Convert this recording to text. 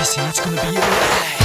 Everything's gonna be alright